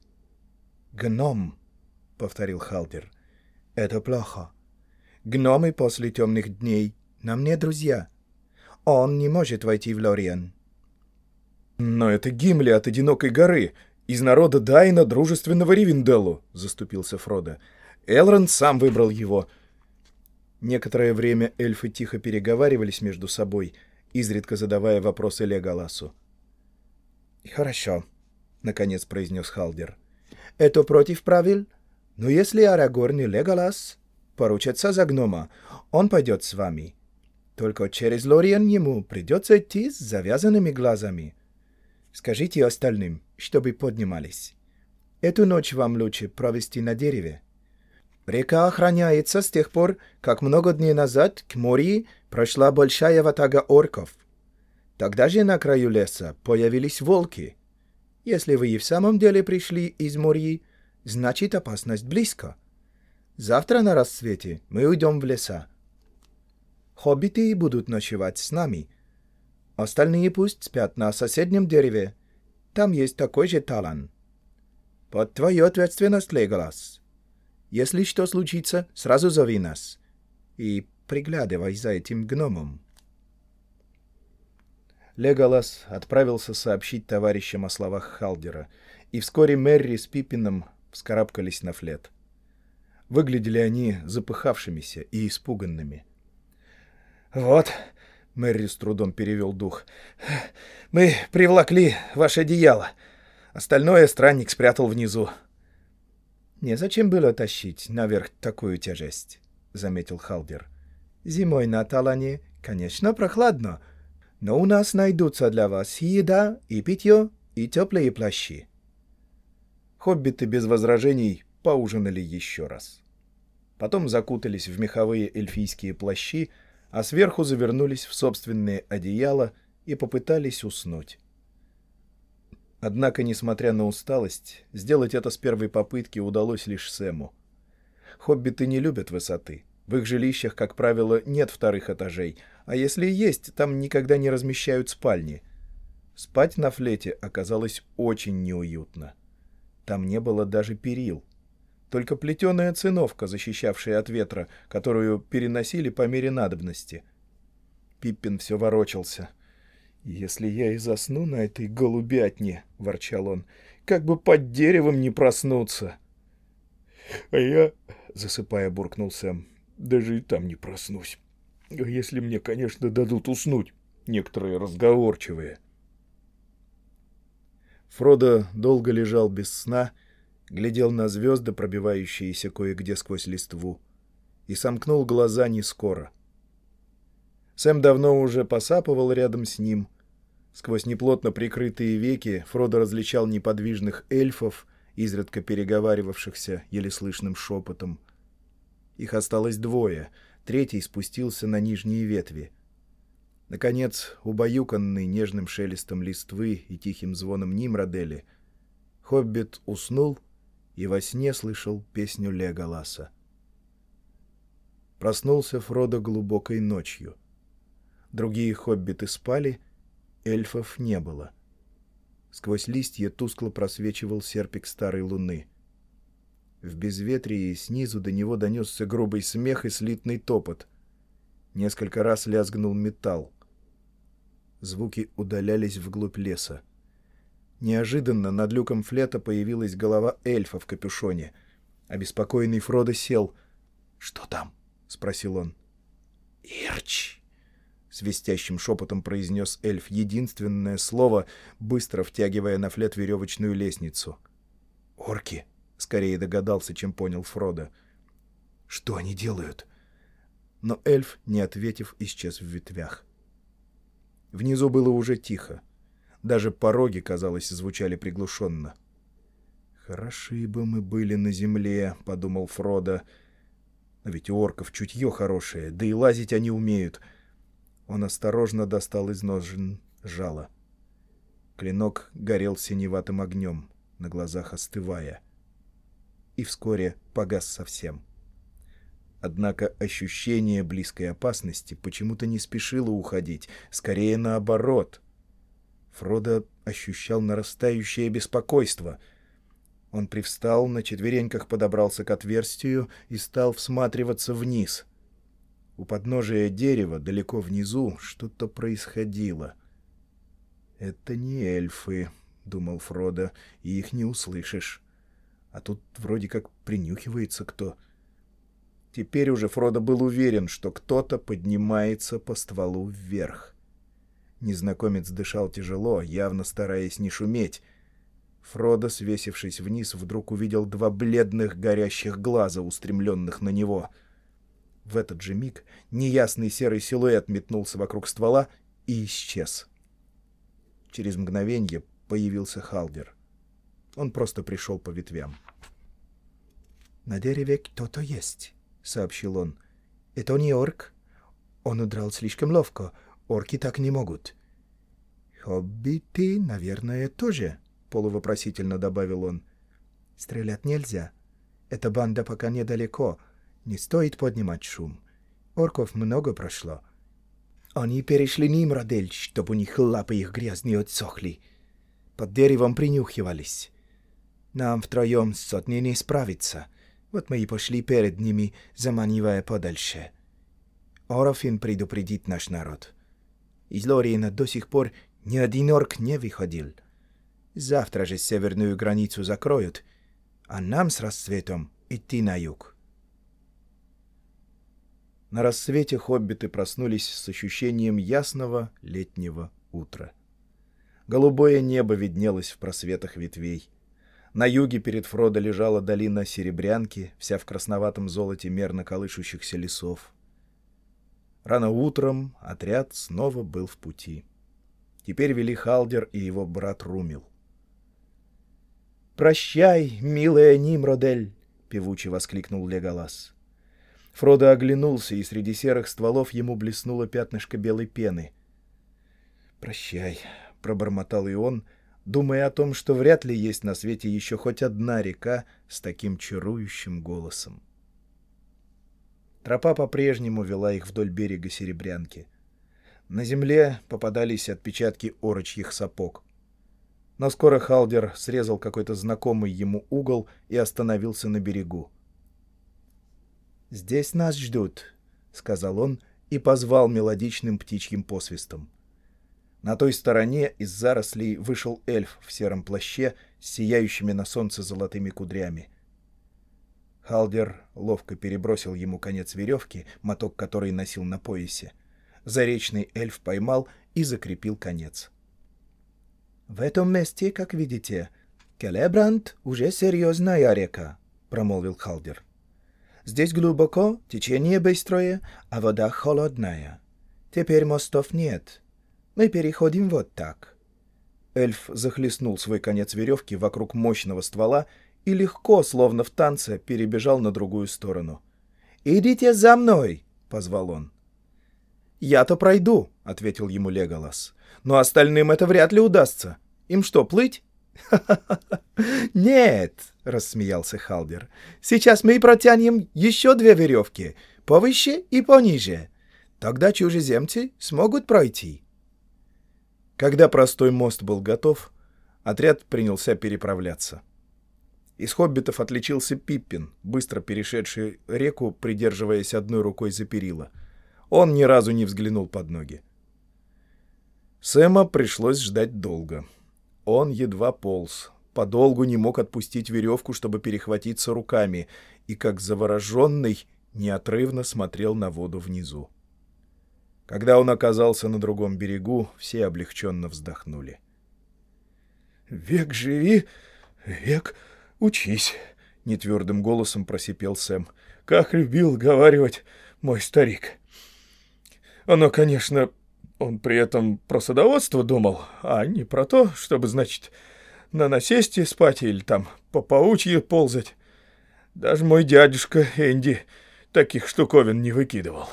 «Гном», — повторил Халтер. «Это плохо. Гномы после темных дней нам не друзья. Он не может войти в Лориан». «Но это Гимли от Одинокой горы, из народа Дайна, дружественного Ривенделлу», — заступился Фродо. «Элронд сам выбрал его». Некоторое время эльфы тихо переговаривались между собой, изредка задавая вопросы Леголасу. «Хорошо», — наконец произнес Халдер. «Это против правил? Но если Арагорн и Леголас поручатся за гнома, он пойдет с вами. Только через Лориан ему придется идти с завязанными глазами. Скажите остальным, чтобы поднимались. Эту ночь вам лучше провести на дереве. Река охраняется с тех пор, как много дней назад к морю прошла большая ватага орков. Тогда же на краю леса появились волки. Если вы и в самом деле пришли из моря, значит опасность близко. Завтра на рассвете мы уйдем в леса. Хоббиты будут ночевать с нами. Остальные пусть спят на соседнем дереве. Там есть такой же талан. Под твою ответственность, Леголас. Если что случится, сразу зови нас. И приглядывай за этим гномом. Леголас отправился сообщить товарищам о словах Халдера, и вскоре Мерри с Пиппином вскарабкались на флет. Выглядели они запыхавшимися и испуганными. «Вот», — Мэри с трудом перевел дух, — «мы привлакли ваше одеяло. Остальное странник спрятал внизу». «Незачем было тащить наверх такую тяжесть», — заметил Халдер. «Зимой на Талане, конечно, прохладно, но у нас найдутся для вас еда, и питье, и теплые плащи». Хоббиты без возражений поужинали еще раз. Потом закутались в меховые эльфийские плащи, а сверху завернулись в собственные одеяла и попытались уснуть. Однако, несмотря на усталость, сделать это с первой попытки удалось лишь Сэму. Хоббиты не любят высоты. В их жилищах, как правило, нет вторых этажей, а если и есть, там никогда не размещают спальни. Спать на флете оказалось очень неуютно. Там не было даже перил. Только плетеная циновка, защищавшая от ветра, которую переносили по мере надобности. Пиппин все ворочался. «Если я и засну на этой голубятне», — ворчал он, — «как бы под деревом не проснуться». «А я», — засыпая, буркнул Сэм, — «даже и там не проснусь. Если мне, конечно, дадут уснуть, некоторые разговорчивые». Фродо долго лежал без сна, глядел на звезды, пробивающиеся кое-где сквозь листву, и сомкнул глаза не скоро. Сэм давно уже посапывал рядом с ним. Сквозь неплотно прикрытые веки Фродо различал неподвижных эльфов, изредка переговаривавшихся еле слышным шепотом. Их осталось двое, третий спустился на нижние ветви — Наконец, убаюканный нежным шелестом листвы и тихим звоном Нимродели, Хоббит уснул и во сне слышал песню Леголаса. Проснулся Фродо глубокой ночью. Другие хоббиты спали, эльфов не было. Сквозь листья тускло просвечивал серпик старой луны. В безветрии снизу до него донесся грубый смех и слитный топот. Несколько раз лязгнул металл. Звуки удалялись вглубь леса. Неожиданно над люком флета появилась голова эльфа в капюшоне. Обеспокоенный Фродо сел. «Что там?» — спросил он. «Ирч!» — свистящим шепотом произнес эльф единственное слово, быстро втягивая на флет веревочную лестницу. «Орки!» — скорее догадался, чем понял Фродо. «Что они делают?» Но эльф, не ответив, исчез в ветвях. Внизу было уже тихо. Даже пороги, казалось, звучали приглушенно. «Хороши бы мы были на земле», — подумал Фродо. «Но ведь у орков чутье хорошее, да и лазить они умеют». Он осторожно достал из ножен жало. Клинок горел синеватым огнем, на глазах остывая. И вскоре погас совсем. — Однако ощущение близкой опасности почему-то не спешило уходить, скорее наоборот. Фродо ощущал нарастающее беспокойство. Он привстал, на четвереньках подобрался к отверстию и стал всматриваться вниз. У подножия дерева, далеко внизу, что-то происходило. «Это не эльфы», — думал Фродо, — «и их не услышишь. А тут вроде как принюхивается кто». Теперь уже Фродо был уверен, что кто-то поднимается по стволу вверх. Незнакомец дышал тяжело, явно стараясь не шуметь. Фродо, свесившись вниз, вдруг увидел два бледных горящих глаза, устремленных на него. В этот же миг неясный серый силуэт метнулся вокруг ствола и исчез. Через мгновение появился Халдер. Он просто пришел по ветвям. «На дереве кто-то есть», — сообщил он. «Это не орк. Он удрал слишком ловко. Орки так не могут». «Хоббиты, наверное, тоже», — полувопросительно добавил он. «Стрелять нельзя. Эта банда пока недалеко. Не стоит поднимать шум. Орков много прошло. Они перешли Нимродель, чтобы у них лапы их грязные отсохли. Под деревом принюхивались. Нам втроем с сотней не справиться. Вот мы и пошли перед ними, заманивая подальше. Орофин предупредит наш народ. Из Лориена до сих пор ни один орк не выходил. Завтра же северную границу закроют, а нам с рассветом идти на юг. На рассвете хоббиты проснулись с ощущением ясного летнего утра. Голубое небо виднелось в просветах ветвей. На юге перед Фродо лежала долина Серебрянки, вся в красноватом золоте мерно колышущихся лесов. Рано утром отряд снова был в пути. Теперь вели Халдер и его брат Румил. «Прощай, милая Нимродель!» — певуче воскликнул Леголас. Фродо оглянулся, и среди серых стволов ему блеснуло пятнышко белой пены. «Прощай», — пробормотал и он, думая о том, что вряд ли есть на свете еще хоть одна река с таким чарующим голосом. Тропа по-прежнему вела их вдоль берега Серебрянки. На земле попадались отпечатки орочьих сапог. Но скоро Халдер срезал какой-то знакомый ему угол и остановился на берегу. «Здесь нас ждут», — сказал он и позвал мелодичным птичьим посвистом. На той стороне из зарослей вышел эльф в сером плаще с сияющими на солнце золотыми кудрями. Халдер ловко перебросил ему конец веревки, моток которой носил на поясе. Заречный эльф поймал и закрепил конец. «В этом месте, как видите, Келебранд уже серьезная река», — промолвил Халдер. Здесь глубоко, течение быстрое, а вода холодная. Теперь мостов нет. Мы переходим вот так». Эльф захлестнул свой конец веревки вокруг мощного ствола и легко, словно в танце, перебежал на другую сторону. «Идите за мной!» — позвал он. «Я-то пройду», — ответил ему Леголас. «Но остальным это вряд ли удастся. Им что, плыть?» «Нет!» — рассмеялся Халдер. «Сейчас мы протянем еще две веревки, повыше и пониже. Тогда чужеземцы смогут пройти». Когда простой мост был готов, отряд принялся переправляться. Из хоббитов отличился Пиппин, быстро перешедший реку, придерживаясь одной рукой за перила. Он ни разу не взглянул под ноги. Сэма пришлось ждать долго. Он едва полз, подолгу не мог отпустить веревку, чтобы перехватиться руками, и, как завороженный, неотрывно смотрел на воду внизу. Когда он оказался на другом берегу, все облегченно вздохнули. «Век живи, век учись», — нетвердым голосом просипел Сэм. «Как любил говаривать мой старик. Оно, конечно, он при этом про садоводство думал, а не про то, чтобы, значит, на насесте спать или там по паучьи ползать. Даже мой дядюшка Энди таких штуковин не выкидывал.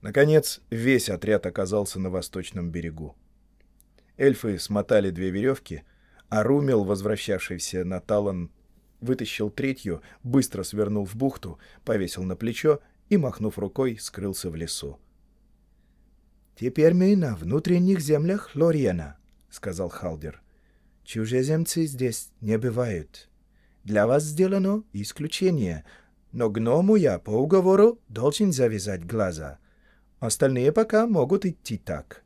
Наконец, весь отряд оказался на восточном берегу. Эльфы смотали две веревки, а Румел, возвращавшийся на Талан, вытащил третью, быстро свернул в бухту, повесил на плечо и, махнув рукой, скрылся в лесу. «Теперь мы на внутренних землях Лориена», — сказал Халдер. «Чужеземцы здесь не бывают. Для вас сделано исключение, но гному я по уговору должен завязать глаза. Остальные пока могут идти так».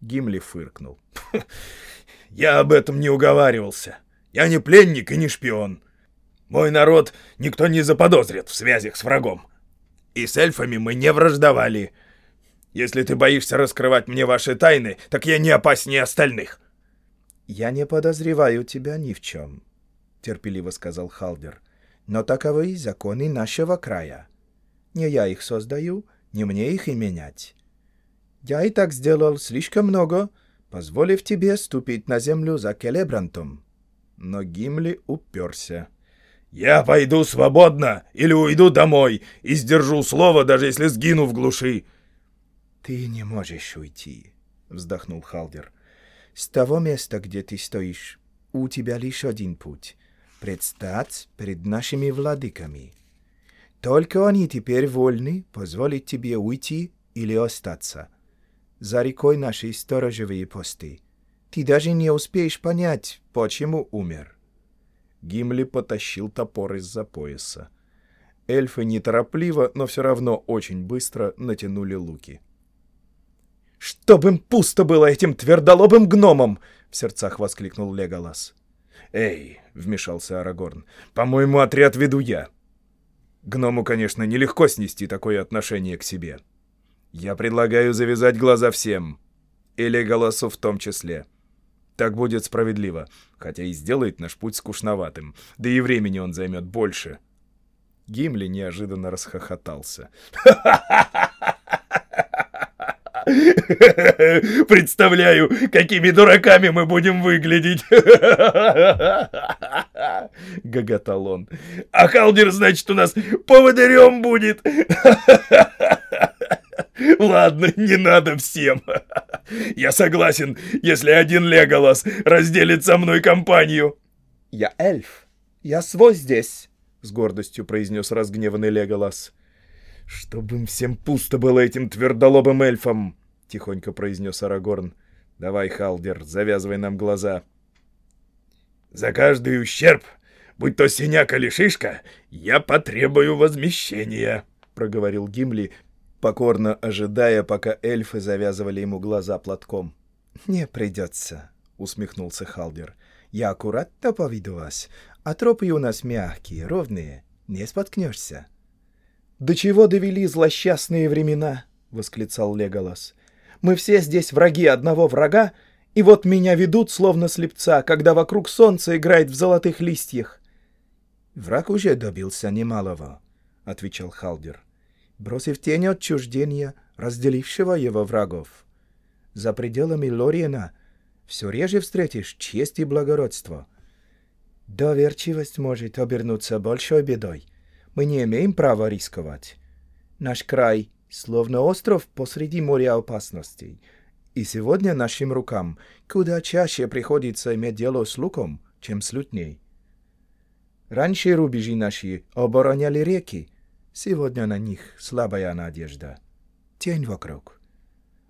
Гимли фыркнул. я об этом не уговаривался. Я не пленник и не шпион. Мой народ никто не заподозрит в связях с врагом. И с эльфами мы не враждовали. Если ты боишься раскрывать мне ваши тайны, так я не опаснее остальных. «Я не подозреваю тебя ни в чем», — терпеливо сказал Халдер. «Но таковы законы нашего края. Не я их создаю, не мне их и менять. Я и так сделал слишком много, позволив тебе ступить на землю за Келебрантом». Но Гимли уперся. «Я пойду свободно или уйду домой и сдержу слово, даже если сгину в глуши». «Ты не можешь уйти», — вздохнул Халдер. «С того места, где ты стоишь, у тебя лишь один путь — предстать перед нашими владыками. Только они теперь вольны позволить тебе уйти или остаться. За рекой наши сторожевые посты. Ты даже не успеешь понять, почему умер». Гимли потащил топор из-за пояса. Эльфы неторопливо, но все равно очень быстро натянули луки. «Чтоб им пусто было этим твердолобым гномом!» — в сердцах воскликнул Леголас. «Эй!» — вмешался Арагорн. «По-моему, отряд веду я. Гному, конечно, нелегко снести такое отношение к себе. Я предлагаю завязать глаза всем, и Леголасу в том числе. Так будет справедливо, хотя и сделает наш путь скучноватым, да и времени он займет больше». Гимли неожиданно расхохотался. Представляю, какими дураками мы будем выглядеть. Гоготал он. А Халдер, значит, у нас поводырем будет. Ладно, не надо всем. Я согласен, если один Леголас разделит со мной компанию. Я эльф. Я свой здесь, с гордостью произнес разгневанный Леголас. «Чтобы им всем пусто было этим твердолобым эльфом!» — тихонько произнес Арагорн. «Давай, Халдер, завязывай нам глаза». «За каждый ущерб, будь то синяк или шишка, я потребую возмещения», — проговорил Гимли, покорно ожидая, пока эльфы завязывали ему глаза платком. «Не придется», — усмехнулся Халдер. «Я аккуратно поведу вас, а тропы у нас мягкие, ровные, не споткнешься». «До чего довели злосчастные времена?» — восклицал Леголас. «Мы все здесь враги одного врага, и вот меня ведут, словно слепца, когда вокруг солнце играет в золотых листьях». «Враг уже добился немалого», — отвечал Халдер, бросив тень отчуждения, разделившего его врагов. «За пределами Лориена все реже встретишь честь и благородство. Доверчивость может обернуться большой бедой, мы не имеем права рисковать. Наш край словно остров посреди моря опасностей. И сегодня нашим рукам куда чаще приходится иметь дело с луком, чем с лютней. Раньше рубежи наши обороняли реки, сегодня на них слабая надежда. Тень вокруг.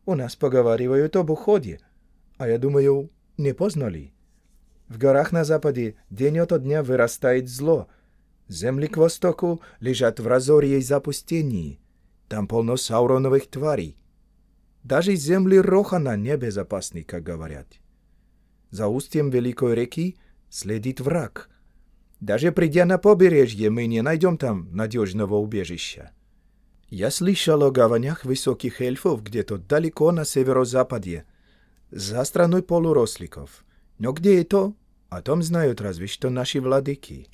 У нас поговаривают об уходе, а я думаю, не поздно ли? В горах на западе день ото дня вырастает зло — Земли к востоку лежат в разоре и запустении. Там полно сауроновых тварей. Даже земли Рохана небезопасны, как говорят. За устьем Великой реки следит враг. Даже придя на побережье, мы не найдем там надежного убежища. Я слышал о гаванях высоких эльфов где-то далеко на северо-западе, за страной полуросликов. Но где это, о том знают разве что наши владыки.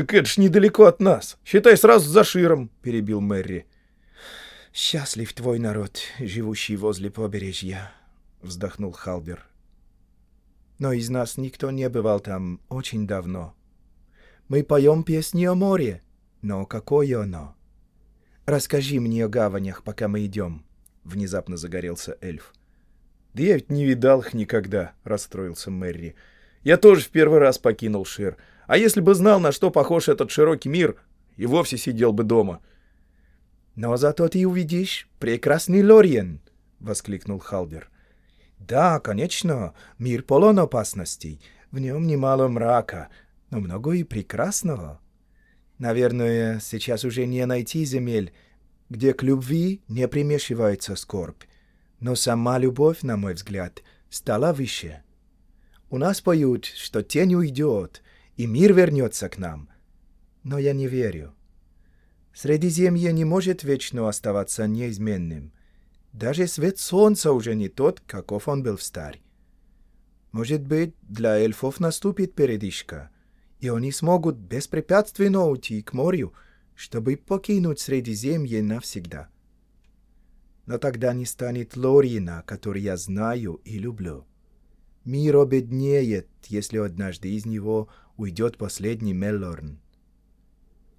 «Так это ж недалеко от нас. Считай, сразу за Широм», — перебил Мэри. «Счастлив твой народ, живущий возле побережья», — вздохнул Халдер. «Но из нас никто не бывал там очень давно. Мы поем песни о море, но какое оно? Расскажи мне о гаванях, пока мы идем», — внезапно загорелся эльф. «Да я ведь не видал их никогда», — расстроился Мэри. «Я тоже в первый раз покинул Шир». А если бы знал, на что похож этот широкий мир, и вовсе сидел бы дома. «Но зато ты увидишь прекрасный Лориен!» — воскликнул Халдер. «Да, конечно, мир полон опасностей, в нем немало мрака, но много и прекрасного. Наверное, сейчас уже не найти земель, где к любви не примешивается скорбь, но сама любовь, на мой взгляд, стала выше. У нас поют, что тень уйдет, и мир вернется к нам. Но я не верю. Средиземье не может вечно оставаться неизменным. Даже свет солнца уже не тот, каков он был в старь. Может быть, для эльфов наступит передышка, и они смогут беспрепятственно уйти к морю, чтобы покинуть Средиземье навсегда. Но тогда не станет Лорина, который я знаю и люблю. Мир обеднеет, если однажды из него уйдет последний Меллорн.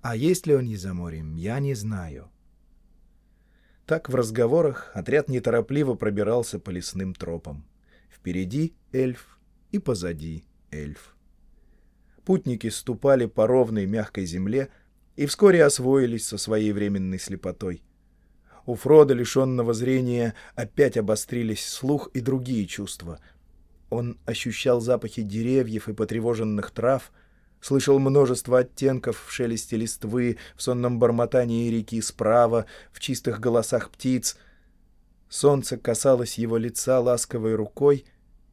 А есть ли не за морем, я не знаю. Так в разговорах отряд неторопливо пробирался по лесным тропам. Впереди эльф и позади эльф. Путники ступали по ровной мягкой земле и вскоре освоились со своей временной слепотой. У Фрода, лишенного зрения, опять обострились слух и другие чувства. Он ощущал запахи деревьев и потревоженных трав, слышал множество оттенков в шелесте листвы, в сонном бормотании реки справа, в чистых голосах птиц. Солнце касалось его лица ласковой рукой,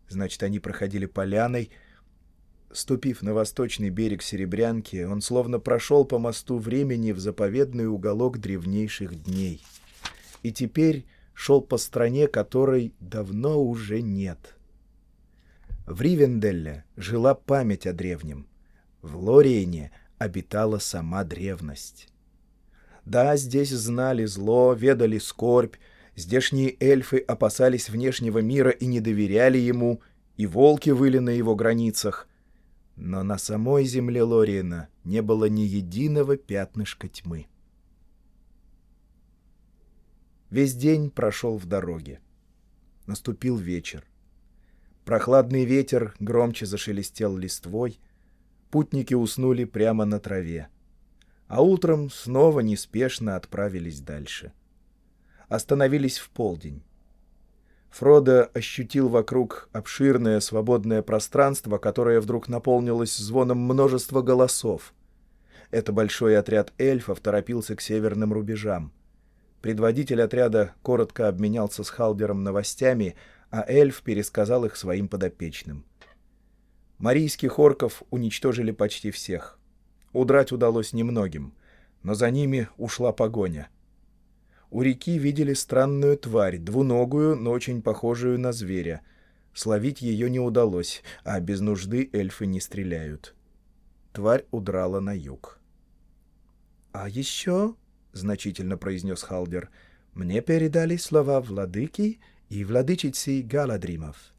значит, они проходили поляной. Ступив на восточный берег Серебрянки, он словно прошел по мосту времени в заповедный уголок древнейших дней. И теперь шел по стране, которой давно уже нет. В Ривенделле жила память о древнем. В Лориене обитала сама древность. Да, здесь знали зло, ведали скорбь, Здешние эльфы опасались внешнего мира и не доверяли ему, и волки выли на его границах. Но на самой земле Лориена не было ни единого пятнышка тьмы. Весь день прошел в дороге. Наступил вечер. Прохладный ветер громче зашелестел листвой. Путники уснули прямо на траве. А утром снова неспешно отправились дальше остановились в полдень. Фродо ощутил вокруг обширное свободное пространство, которое вдруг наполнилось звоном множества голосов. Это большой отряд эльфов торопился к северным рубежам. Предводитель отряда коротко обменялся с Халдером новостями, а эльф пересказал их своим подопечным. Марийских орков уничтожили почти всех. Удрать удалось немногим, но за ними ушла погоня — у реки видели странную тварь, двуногую, но очень похожую на зверя. Словить ее не удалось, а без нужды эльфы не стреляют. Тварь удрала на юг. «А еще», — значительно произнес Халдер, — «мне передали слова владыки и владычицы Галадримов.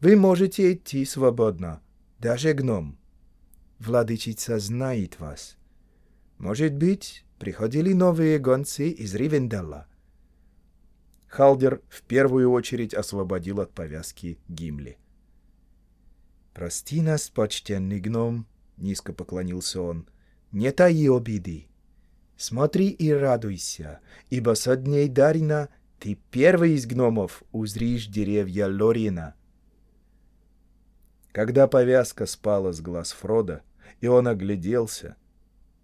Вы можете идти свободно, даже гном. Владычица знает вас. Может быть, приходили новые гонцы из Ривенделла. Халдер в первую очередь освободил от повязки Гимли. «Прости нас, почтенный гном», — низко поклонился он, — «не таи обиды. Смотри и радуйся, ибо со дней Дарина ты первый из гномов узришь деревья Лорина». Когда повязка спала с глаз Фрода, и он огляделся —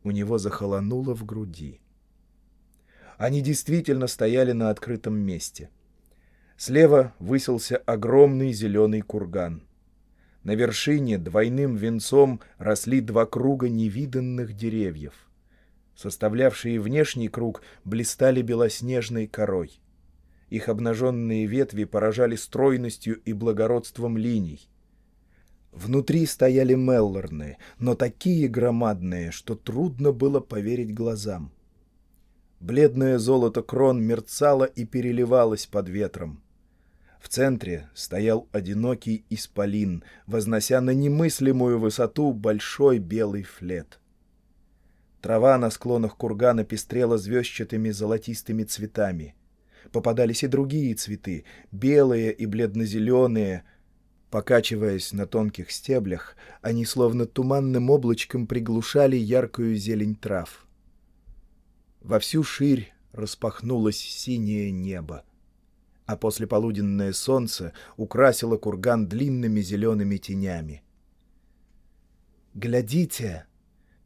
у него захолонуло в груди. Они действительно стояли на открытом месте. Слева высился огромный зеленый курган. На вершине двойным венцом росли два круга невиданных деревьев. Составлявшие внешний круг блистали белоснежной корой. Их обнаженные ветви поражали стройностью и благородством линий. Внутри стояли Меллорны, но такие громадные, что трудно было поверить глазам. Бледное золото крон мерцало и переливалось под ветром. В центре стоял одинокий исполин, вознося на немыслимую высоту большой белый флет. Трава на склонах кургана пестрела звездчатыми золотистыми цветами. Попадались и другие цветы, белые и бледно-зеленые, Покачиваясь на тонких стеблях, они словно туманным облачком приглушали яркую зелень трав. Во всю ширь распахнулось синее небо, а послеполуденное солнце украсило курган длинными зелеными тенями. «Глядите,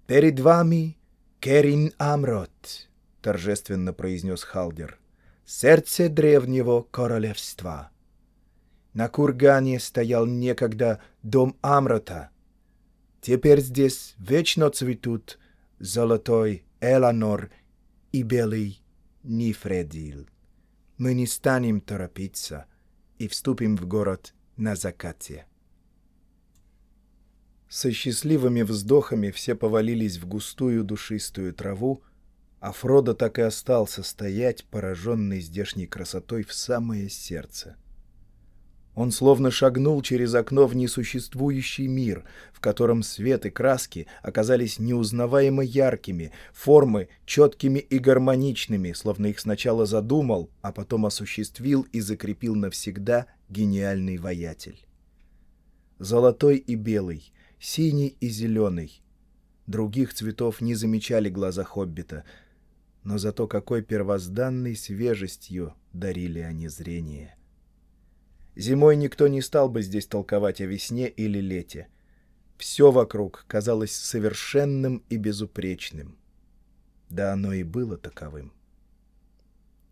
перед вами Керин Амрот», — торжественно произнес Халдер, — «сердце древнего королевства». На кургане стоял некогда дом Амрата. Теперь здесь вечно цветут золотой Эланор и белый Нифредил. Мы не станем торопиться и вступим в город на закате. Со счастливыми вздохами все повалились в густую душистую траву, а Фродо так и остался стоять, пораженный здешней красотой в самое сердце. Он словно шагнул через окно в несуществующий мир, в котором свет и краски оказались неузнаваемо яркими, формы четкими и гармоничными, словно их сначала задумал, а потом осуществил и закрепил навсегда гениальный воятель. Золотой и белый, синий и зеленый. Других цветов не замечали глаза хоббита, но зато какой первозданной свежестью дарили они зрение. Зимой никто не стал бы здесь толковать о весне или лете. Все вокруг казалось совершенным и безупречным. Да оно и было таковым.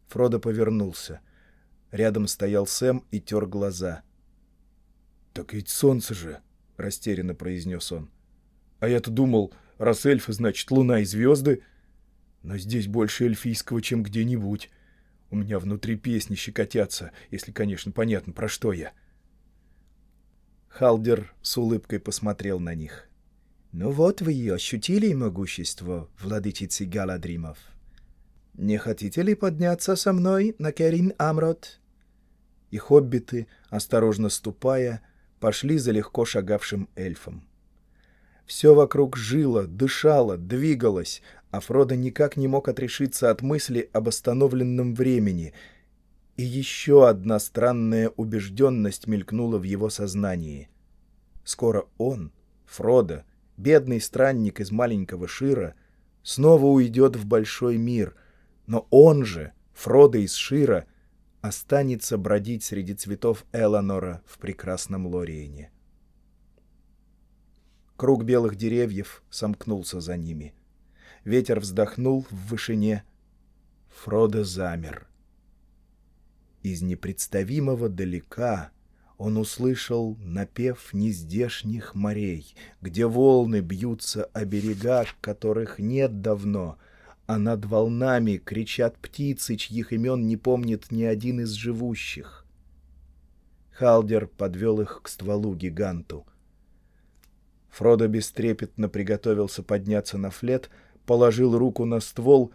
Фродо повернулся. Рядом стоял Сэм и тер глаза. «Так ведь солнце же!» — растерянно произнес он. «А я-то думал, раз эльфы, значит, луна и звезды. Но здесь больше эльфийского, чем где-нибудь. У меня внутри песни щекотятся, если, конечно, понятно, про что я». Халдер с улыбкой посмотрел на них. «Ну вот вы и ощутили могущество, владычицы Галадримов. Не хотите ли подняться со мной на Керин Амрот?» И хоббиты, осторожно ступая, — пошли за легко шагавшим эльфом. Все вокруг жило, дышало, двигалось, а Фродо никак не мог отрешиться от мысли об остановленном времени, и еще одна странная убежденность мелькнула в его сознании. Скоро он, Фродо, бедный странник из маленького Шира, снова уйдет в большой мир, но он же, Фродо из Шира, — останется бродить среди цветов Эланора в прекрасном Лориене. Круг белых деревьев сомкнулся за ними. Ветер вздохнул в вышине. Фродо замер. Из непредставимого далека он услышал напев нездешних морей, где волны бьются о берега, которых нет давно — а над волнами кричат птицы, чьих имен не помнит ни один из живущих. Халдер подвел их к стволу гиганту. Фродо бестрепетно приготовился подняться на флет, положил руку на ствол,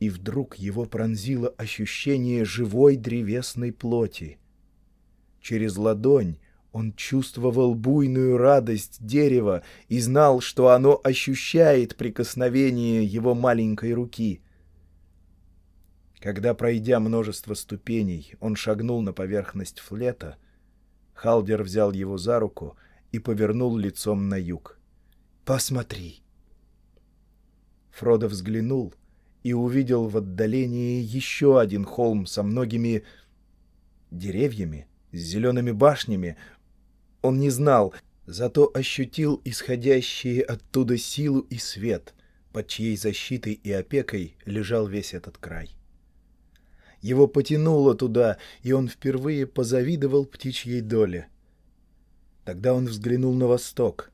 и вдруг его пронзило ощущение живой древесной плоти. Через ладонь он чувствовал буйную радость дерева и знал, что оно ощущает прикосновение его маленькой руки. Когда, пройдя множество ступеней, он шагнул на поверхность флета, Халдер взял его за руку и повернул лицом на юг. «Посмотри!» Фродо взглянул и увидел в отдалении еще один холм со многими деревьями, с зелеными башнями, он не знал, зато ощутил исходящие оттуда силу и свет, под чьей защитой и опекой лежал весь этот край. Его потянуло туда, и он впервые позавидовал птичьей доле. Тогда он взглянул на восток,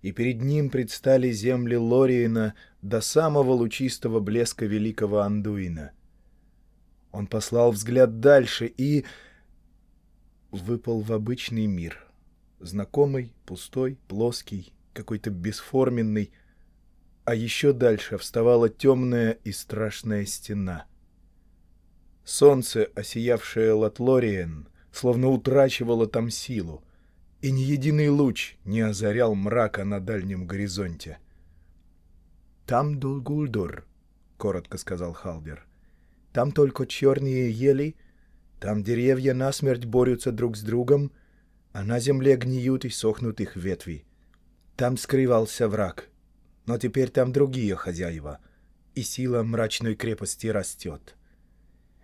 и перед ним предстали земли Лориена до самого лучистого блеска великого Андуина. Он послал взгляд дальше и выпал в обычный мир — Знакомый, пустой, плоский, какой-то бесформенный. А еще дальше вставала темная и страшная стена. Солнце, осиявшее Латлориен, словно утрачивало там силу, и ни единый луч не озарял мрака на дальнем горизонте. «Там Дулгульдур», — коротко сказал Халбер. «Там только черные ели, там деревья насмерть борются друг с другом, — а на земле гниют и сохнут их ветви. Там скрывался враг, но теперь там другие хозяева, и сила мрачной крепости растет.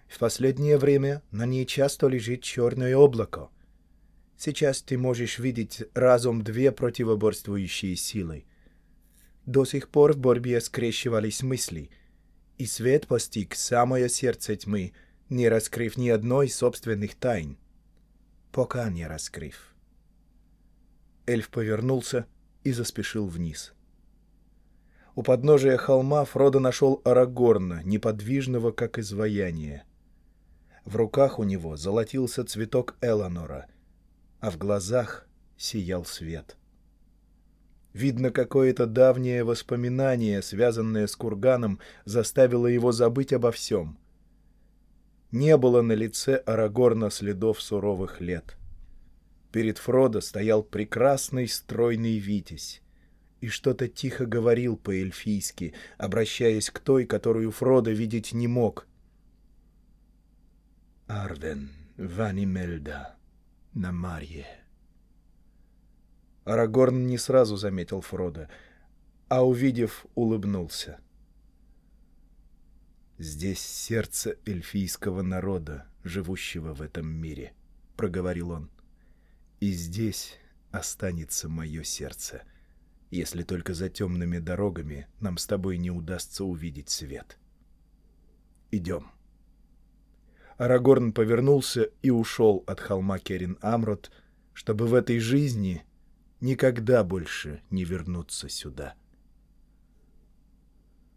В последнее время на ней часто лежит черное облако. Сейчас ты можешь видеть разом две противоборствующие силы. До сих пор в борьбе скрещивались мысли, и свет постиг самое сердце тьмы, не раскрыв ни одной собственных тайн. пока не раскрыв. Эльф повернулся и заспешил вниз. У подножия холма Фродо нашел Арагорна, неподвижного, как изваяние. В руках у него золотился цветок Эланора, а в глазах сиял свет. Видно, какое-то давнее воспоминание, связанное с курганом, заставило его забыть обо всем. Не было на лице Арагорна следов суровых лет. Перед Фродо стоял прекрасный стройный витязь и что-то тихо говорил по-эльфийски, обращаясь к той, которую Фродо видеть не мог. «Арвен, Ванимельда, Намарье». Арагорн не сразу заметил Фрода, а, увидев, улыбнулся. «Здесь сердце эльфийского народа, живущего в этом мире», — проговорил он. «И здесь останется мое сердце, если только за темными дорогами нам с тобой не удастся увидеть свет. Идем». Арагорн повернулся и ушел от холма Керин-Амрот, чтобы в этой жизни никогда больше не вернуться сюда.